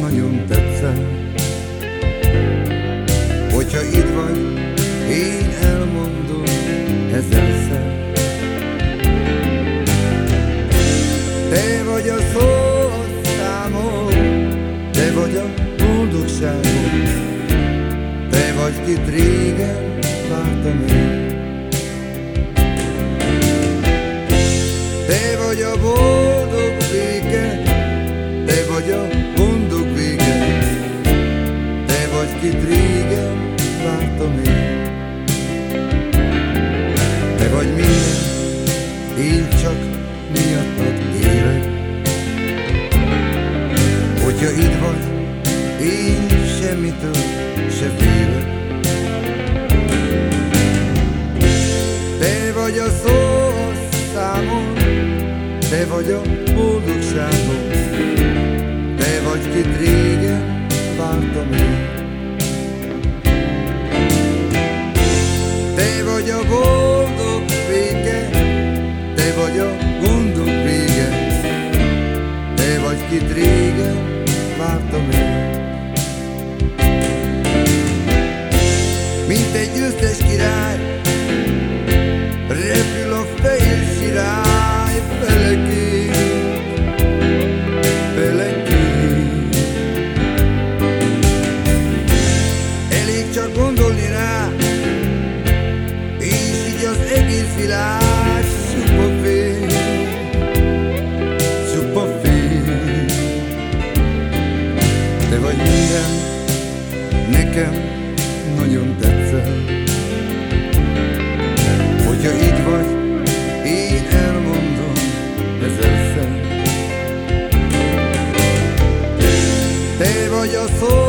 nagyon tetszett. Hogyha itt vagy, én elmondom ezerszer. Te vagy a szó számom, te vagy a boldogságom Te vagy, kit régen vártam én. Te vagy a boldog vártam én. Te vagy minden, én csak miattad élek. Hogyha itt vagy, én semmitől se félek. Te vagy a szó számom, te vagy a boldogságom, te vagy, kit régen vártam én. Te vagy Te vagy minden, nekem nagyon tetszett. Hogyha itt vagy, én elmondom ezerszer. Te vagy a szó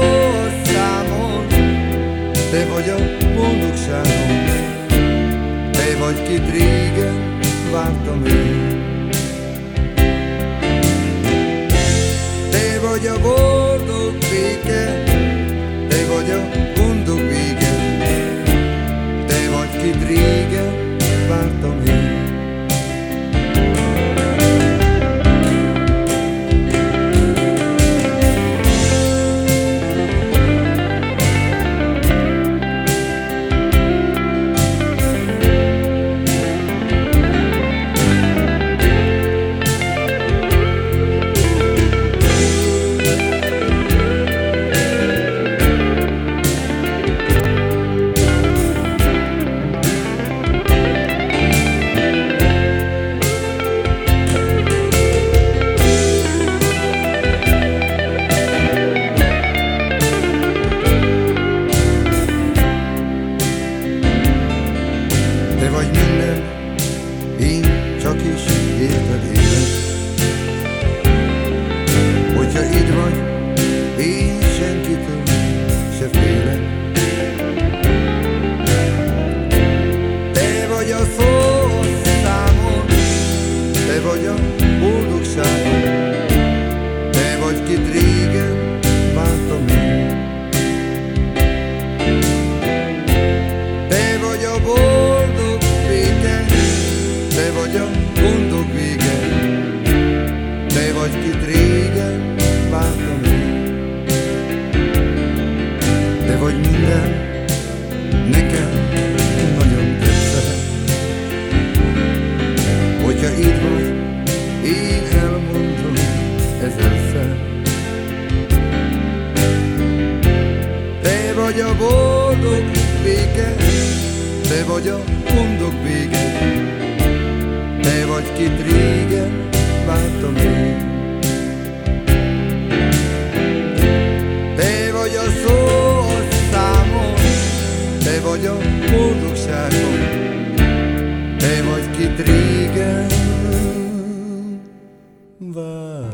számom, te vagy a boldogságom, te vagy, kit régen vártam én. A boldogságom, te vagy, kit régen vártam én. Te vagy a gondok vége, Te vagy kit régen vártam én. Te vagy a szó a számom, Te vagy a boldogságom, Te vagy kit régen vártam